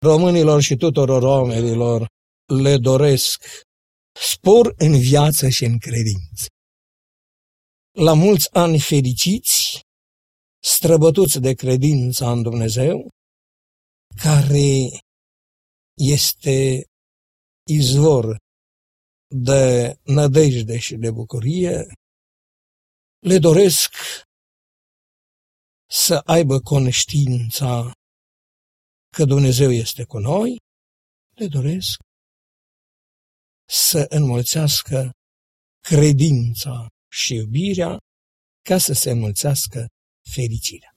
românilor și tuturor oamenilor le doresc spor în viață și în credință. La mulți ani fericiți, străbătuți de credința în Dumnezeu, care este izvor de nădejde și de bucurie, le doresc să aibă conștiința că Dumnezeu este cu noi, le doresc să înmulțească credința și iubirea ca să se înmulțească fericirea.